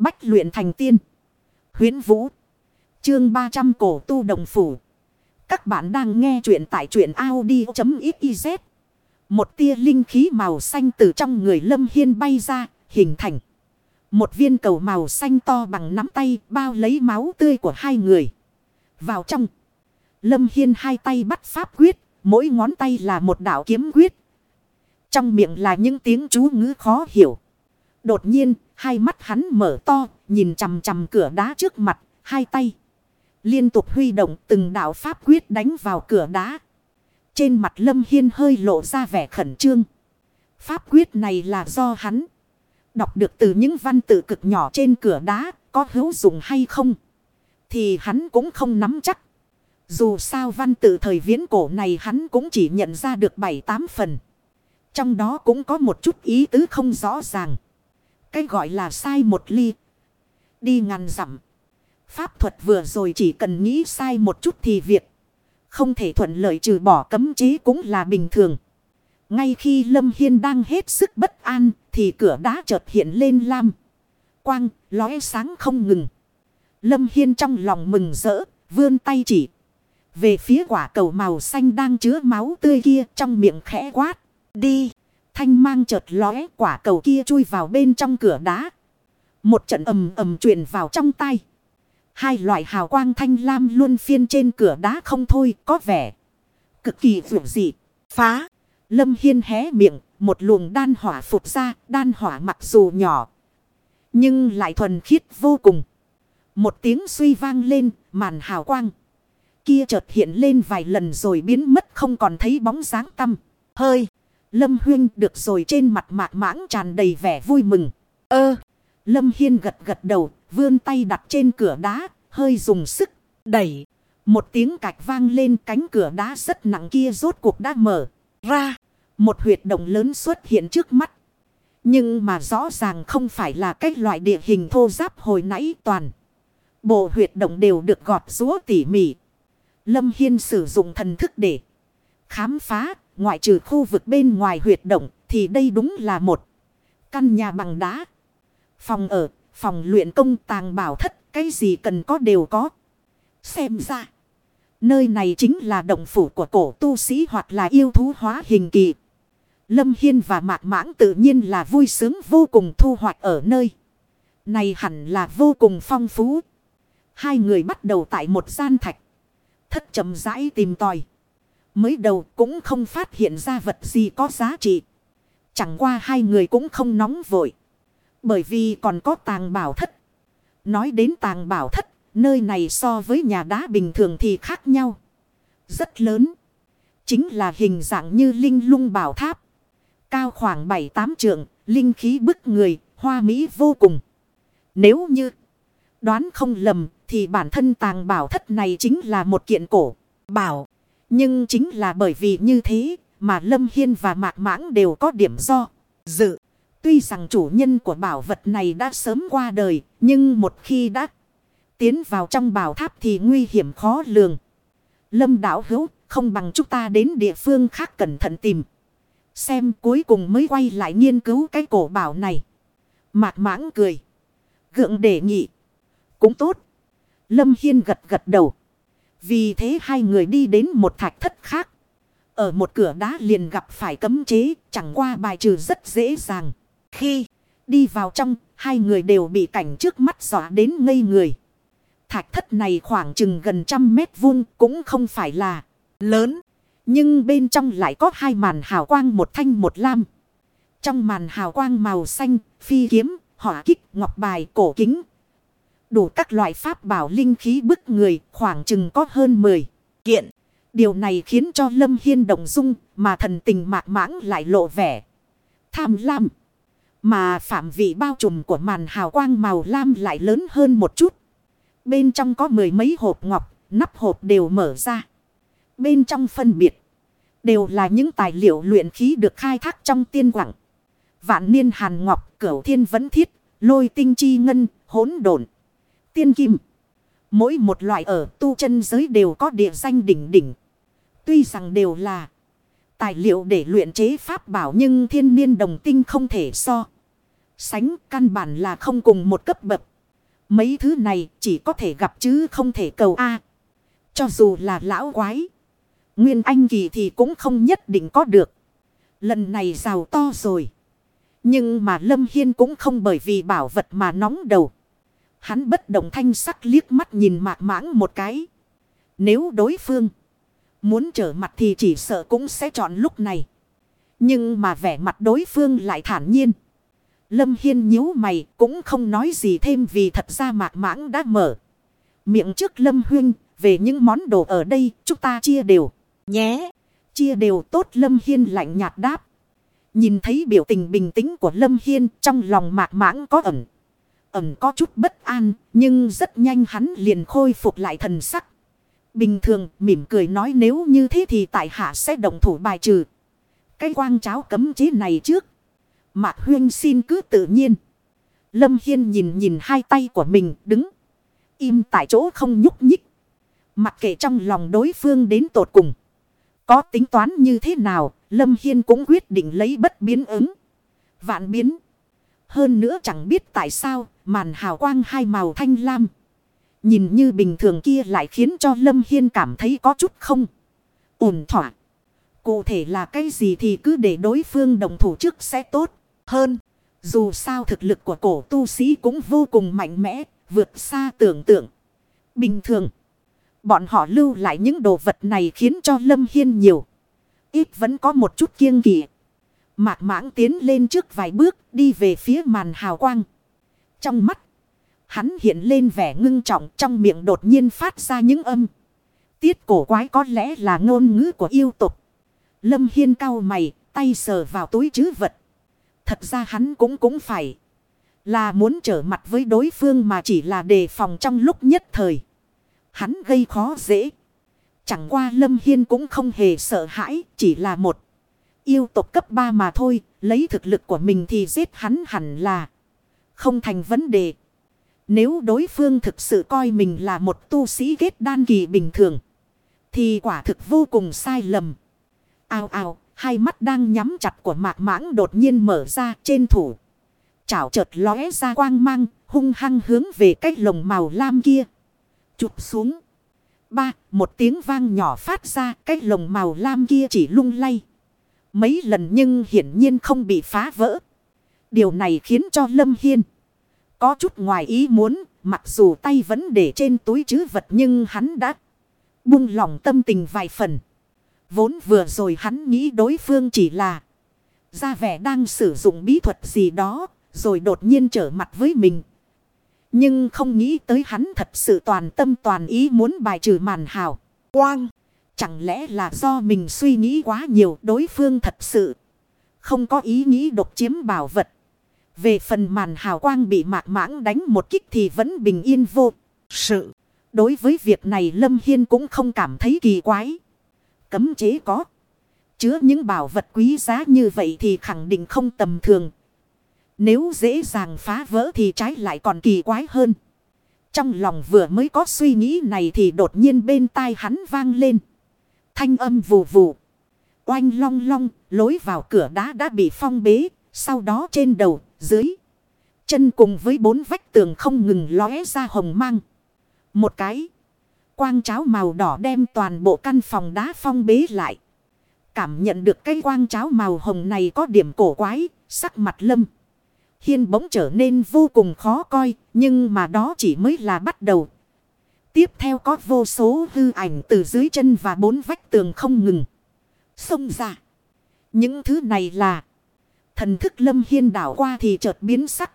Bách luyện thành tiên. Huyến Vũ. Chương 300 cổ tu đồng phủ. Các bạn đang nghe truyện tại truyện Audi.xyz. Một tia linh khí màu xanh từ trong người Lâm Hiên bay ra, hình thành. Một viên cầu màu xanh to bằng nắm tay bao lấy máu tươi của hai người. Vào trong. Lâm Hiên hai tay bắt pháp quyết, mỗi ngón tay là một đạo kiếm quyết. Trong miệng là những tiếng chú ngữ khó hiểu. Đột nhiên, hai mắt hắn mở to, nhìn chằm chằm cửa đá trước mặt, hai tay. Liên tục huy động từng đạo pháp quyết đánh vào cửa đá. Trên mặt Lâm Hiên hơi lộ ra vẻ khẩn trương. Pháp quyết này là do hắn. Đọc được từ những văn tự cực nhỏ trên cửa đá, có hữu dụng hay không? Thì hắn cũng không nắm chắc. Dù sao văn tự thời viễn cổ này hắn cũng chỉ nhận ra được 7-8 phần. Trong đó cũng có một chút ý tứ không rõ ràng. Cái gọi là sai một ly. Đi ngàn dặm. Pháp thuật vừa rồi chỉ cần nghĩ sai một chút thì việc. Không thể thuận lợi trừ bỏ cấm chế cũng là bình thường. Ngay khi Lâm Hiên đang hết sức bất an thì cửa đá chợt hiện lên lam. Quang, lóe sáng không ngừng. Lâm Hiên trong lòng mừng rỡ, vươn tay chỉ. Về phía quả cầu màu xanh đang chứa máu tươi kia trong miệng khẽ quát. Đi. Thanh mang chợt lóe quả cầu kia chui vào bên trong cửa đá. Một trận ầm ầm truyền vào trong tay. Hai loại hào quang thanh lam luôn phiên trên cửa đá không thôi, có vẻ. Cực kỳ vượt dị. Phá. Lâm Hiên hé miệng. Một luồng đan hỏa phục ra. Đan hỏa mặc dù nhỏ. Nhưng lại thuần khiết vô cùng. Một tiếng suy vang lên. Màn hào quang. Kia chợt hiện lên vài lần rồi biến mất không còn thấy bóng dáng tâm. Hơi. Lâm Huyên được rồi trên mặt mạc mãng tràn đầy vẻ vui mừng. Ơ. Lâm Hiên gật gật đầu, vươn tay đặt trên cửa đá, hơi dùng sức, đẩy. Một tiếng cạch vang lên cánh cửa đá rất nặng kia rốt cuộc đã mở ra. Một huyệt động lớn xuất hiện trước mắt. Nhưng mà rõ ràng không phải là cách loại địa hình thô giáp hồi nãy toàn. Bộ huyệt động đều được gọt rúa tỉ mỉ. Lâm Hiên sử dụng thần thức để khám phá Ngoại trừ khu vực bên ngoài huyệt động thì đây đúng là một căn nhà bằng đá. Phòng ở, phòng luyện công tàng bảo thất, cái gì cần có đều có. Xem ra, nơi này chính là động phủ của cổ tu sĩ hoặc là yêu thú hóa hình kỳ. Lâm Hiên và Mạc Mãng tự nhiên là vui sướng vô cùng thu hoạch ở nơi. Này hẳn là vô cùng phong phú. Hai người bắt đầu tại một gian thạch. Thất chậm rãi tìm tòi. Mới đầu cũng không phát hiện ra vật gì có giá trị. Chẳng qua hai người cũng không nóng vội. Bởi vì còn có tàng bảo thất. Nói đến tàng bảo thất, nơi này so với nhà đá bình thường thì khác nhau. Rất lớn. Chính là hình dạng như linh lung bảo tháp. Cao khoảng 7-8 trượng, linh khí bức người, hoa mỹ vô cùng. Nếu như đoán không lầm thì bản thân tàng bảo thất này chính là một kiện cổ. Bảo. Nhưng chính là bởi vì như thế mà Lâm Hiên và Mạc Mãng đều có điểm do dự. Tuy rằng chủ nhân của bảo vật này đã sớm qua đời, nhưng một khi đã tiến vào trong bảo tháp thì nguy hiểm khó lường. Lâm đảo hữu, không bằng chúng ta đến địa phương khác cẩn thận tìm. Xem cuối cùng mới quay lại nghiên cứu cái cổ bảo này. Mạc mãng cười. Gượng đề nghị. Cũng tốt. Lâm Hiên gật gật đầu. Vì thế hai người đi đến một thạch thất khác. Ở một cửa đá liền gặp phải cấm chế, chẳng qua bài trừ rất dễ dàng. Khi đi vào trong, hai người đều bị cảnh trước mắt dọa đến ngây người. Thạch thất này khoảng chừng gần trăm mét vuông cũng không phải là lớn. Nhưng bên trong lại có hai màn hào quang một thanh một lam. Trong màn hào quang màu xanh, phi kiếm, hỏa kích, ngọc bài, cổ kính, Đủ các loại pháp bảo linh khí bức người khoảng chừng có hơn 10 kiện. Điều này khiến cho Lâm Hiên động dung mà thần tình mạc mãng lại lộ vẻ. Tham lam. Mà phạm vị bao trùm của màn hào quang màu lam lại lớn hơn một chút. Bên trong có mười mấy hộp ngọc, nắp hộp đều mở ra. Bên trong phân biệt. Đều là những tài liệu luyện khí được khai thác trong tiên quảng. Vạn niên hàn ngọc, cửu thiên vấn thiết, lôi tinh chi ngân, hỗn độn tiên kim. Mỗi một loại ở tu chân giới đều có địa danh đỉnh đỉnh. Tuy rằng đều là tài liệu để luyện chế pháp bảo nhưng thiên niên đồng tinh không thể so. sánh căn bản là không cùng một cấp bậc. Mấy thứ này chỉ có thể gặp chứ không thể cầu A. cho dù là lão quái. Nguyên anh kỳ thì cũng không nhất định có được. Lần này giàu to rồi. Nhưng mà Lâm Hiên cũng không bởi vì bảo vật mà nóng đầu. Hắn bất động thanh sắc liếc mắt nhìn mạc mãng một cái. Nếu đối phương muốn trở mặt thì chỉ sợ cũng sẽ chọn lúc này. Nhưng mà vẻ mặt đối phương lại thản nhiên. Lâm Hiên nhíu mày cũng không nói gì thêm vì thật ra mạc mãng đã mở. Miệng trước Lâm Huyên, về những món đồ ở đây, chúng ta chia đều. Nhé. Chia đều tốt, Lâm Hiên lạnh nhạt đáp. Nhìn thấy biểu tình bình tĩnh của Lâm Hiên, trong lòng mạc mãng có ẩn. Ẩn có chút bất an nhưng rất nhanh hắn liền khôi phục lại thần sắc. Bình thường mỉm cười nói nếu như thế thì tại hạ sẽ động thủ bài trừ. Cái quang cháo cấm chế này trước. Mạc huyên xin cứ tự nhiên. Lâm Hiên nhìn nhìn hai tay của mình đứng. Im tại chỗ không nhúc nhích. Mặc kệ trong lòng đối phương đến tột cùng. Có tính toán như thế nào, Lâm Hiên cũng quyết định lấy bất biến ứng. Vạn biến. Hơn nữa chẳng biết tại sao, màn hào quang hai màu thanh lam. Nhìn như bình thường kia lại khiến cho Lâm Hiên cảm thấy có chút không ổn thỏa. Cụ thể là cái gì thì cứ để đối phương đồng thủ trước sẽ tốt hơn. Dù sao thực lực của cổ tu sĩ cũng vô cùng mạnh mẽ, vượt xa tưởng tượng. Bình thường, bọn họ lưu lại những đồ vật này khiến cho Lâm Hiên nhiều. Ít vẫn có một chút kiêng kỵ. Mạc mãng tiến lên trước vài bước đi về phía màn hào quang. Trong mắt, hắn hiện lên vẻ ngưng trọng trong miệng đột nhiên phát ra những âm. Tiết cổ quái có lẽ là ngôn ngữ của yêu tục. Lâm Hiên cau mày, tay sờ vào túi chứ vật. Thật ra hắn cũng cũng phải là muốn trở mặt với đối phương mà chỉ là đề phòng trong lúc nhất thời. Hắn gây khó dễ. Chẳng qua Lâm Hiên cũng không hề sợ hãi, chỉ là một yêu tộc cấp 3 mà thôi, lấy thực lực của mình thì giết hắn hẳn là không thành vấn đề. Nếu đối phương thực sự coi mình là một tu sĩ kết đan kỳ bình thường, thì quả thực vô cùng sai lầm. Ao ao, hai mắt đang nhắm chặt của mạc mãng đột nhiên mở ra trên thủ. Chảo chợt lóe ra quang mang, hung hăng hướng về cách lồng màu lam kia. Chụp xuống. Ba, một tiếng vang nhỏ phát ra, cái lồng màu lam kia chỉ lung lay. Mấy lần nhưng hiển nhiên không bị phá vỡ. Điều này khiến cho Lâm Hiên có chút ngoài ý muốn, mặc dù tay vẫn để trên túi chứ vật nhưng hắn đã buông lòng tâm tình vài phần. Vốn vừa rồi hắn nghĩ đối phương chỉ là ra vẻ đang sử dụng bí thuật gì đó, rồi đột nhiên trở mặt với mình. Nhưng không nghĩ tới hắn thật sự toàn tâm toàn ý muốn bài trừ màn hào. Quang! Chẳng lẽ là do mình suy nghĩ quá nhiều đối phương thật sự không có ý nghĩ độc chiếm bảo vật. Về phần màn hào quang bị mạc mãng đánh một kích thì vẫn bình yên vô sự. Đối với việc này Lâm Hiên cũng không cảm thấy kỳ quái. Cấm chế có. Chứa những bảo vật quý giá như vậy thì khẳng định không tầm thường. Nếu dễ dàng phá vỡ thì trái lại còn kỳ quái hơn. Trong lòng vừa mới có suy nghĩ này thì đột nhiên bên tai hắn vang lên. Thanh âm vù vù. Oanh long long, lối vào cửa đá đã bị phong bế. Sau đó trên đầu, dưới. Chân cùng với bốn vách tường không ngừng lóe ra hồng mang. Một cái. Quang cháo màu đỏ đem toàn bộ căn phòng đá phong bế lại. Cảm nhận được cái quang cháo màu hồng này có điểm cổ quái, sắc mặt lâm. Hiên bỗng trở nên vô cùng khó coi, nhưng mà đó chỉ mới là bắt đầu. Tiếp theo có vô số hư ảnh từ dưới chân và bốn vách tường không ngừng. Xông ra. Những thứ này là thần thức lâm hiên đảo qua thì chợt biến sắc.